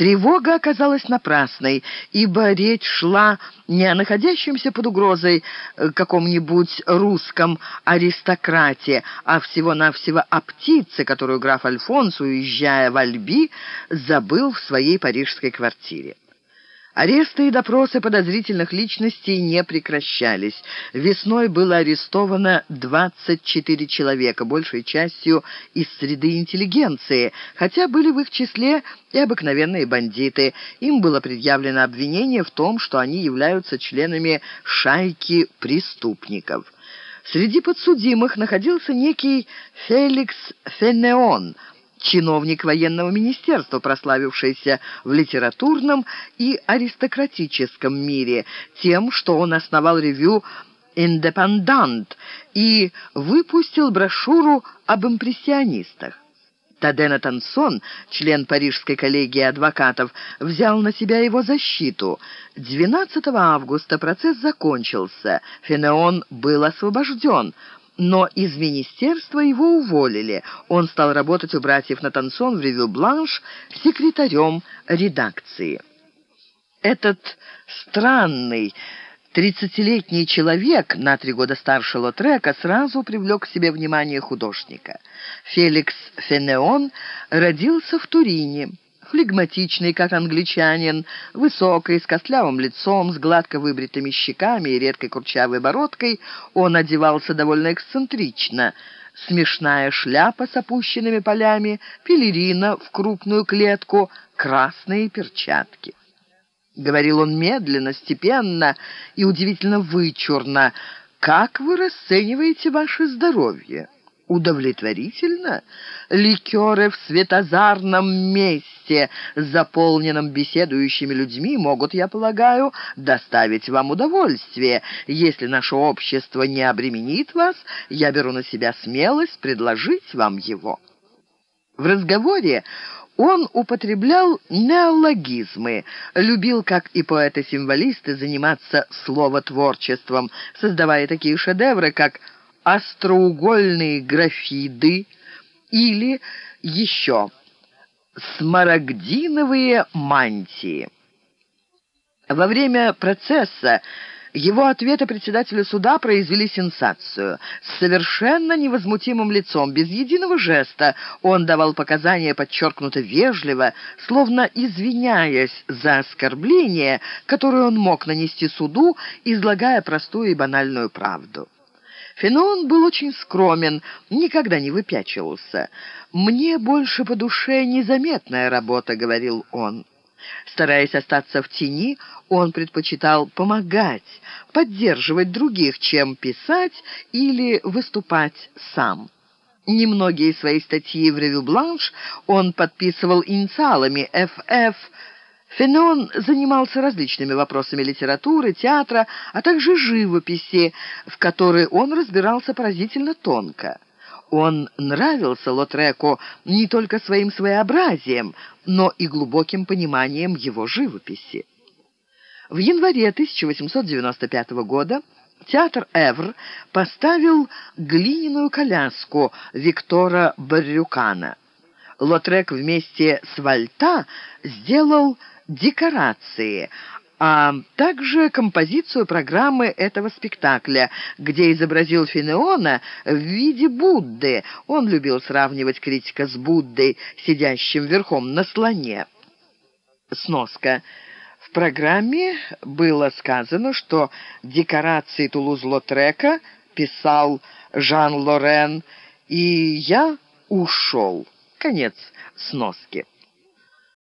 Тревога оказалась напрасной, ибо речь шла не о находящемся под угрозой э, каком-нибудь русском аристократе, а всего-навсего о птице, которую граф Альфонс, уезжая в Альби, забыл в своей парижской квартире. Аресты и допросы подозрительных личностей не прекращались. Весной было арестовано 24 человека, большей частью из среды интеллигенции, хотя были в их числе и обыкновенные бандиты. Им было предъявлено обвинение в том, что они являются членами шайки преступников. Среди подсудимых находился некий Феликс Фенеон – чиновник военного министерства, прославившийся в литературном и аристократическом мире тем, что он основал ревю «Индепендант» и выпустил брошюру об импрессионистах. Тадена Тансон, член Парижской коллегии адвокатов, взял на себя его защиту. 12 августа процесс закончился, Фенеон был освобожден – но из министерства его уволили. Он стал работать у братьев Натансон в «Ревю Бланш» секретарем редакции. Этот странный... Тридцатилетний человек, на три года старше Лотрека, сразу привлек к себе внимание художника. Феликс Фенеон родился в Турине флегматичный, как англичанин, высокий, с костлявым лицом, с гладко выбритыми щеками и редкой курчавой бородкой, он одевался довольно эксцентрично. Смешная шляпа с опущенными полями, пелерина в крупную клетку, красные перчатки. Говорил он медленно, степенно и удивительно вычурно. «Как вы расцениваете ваше здоровье?» Удовлетворительно. Ликеры в светозарном месте, заполненном беседующими людьми, могут, я полагаю, доставить вам удовольствие. Если наше общество не обременит вас, я беру на себя смелость предложить вам его». В разговоре он употреблял неологизмы, любил, как и поэты-символисты, заниматься словотворчеством, создавая такие шедевры, как остроугольные графиды или еще смарагдиновые мантии. Во время процесса его ответы председателю суда произвели сенсацию. С совершенно невозмутимым лицом, без единого жеста, он давал показания подчеркнуто вежливо, словно извиняясь за оскорбление, которое он мог нанести суду, излагая простую и банальную правду. Фенон был очень скромен, никогда не выпячивался. «Мне больше по душе незаметная работа», — говорил он. Стараясь остаться в тени, он предпочитал помогать, поддерживать других, чем писать или выступать сам. Немногие свои статьи в «Ревю Бланш» он подписывал инициалами «ФФ», Фенон занимался различными вопросами литературы, театра, а также живописи, в которой он разбирался поразительно тонко. Он нравился Лотреку не только своим своеобразием, но и глубоким пониманием его живописи. В январе 1895 года театр «Эвр» поставил глиняную коляску Виктора Баррюкана. Лотрек вместе с Вальта сделал декорации, а также композицию программы этого спектакля, где изобразил Финеона в виде Будды. Он любил сравнивать критика с Буддой, сидящим верхом на слоне. Сноска. В программе было сказано, что декорации Тулуз-Лотрека писал Жан Лорен, и я ушел. Конец сноски.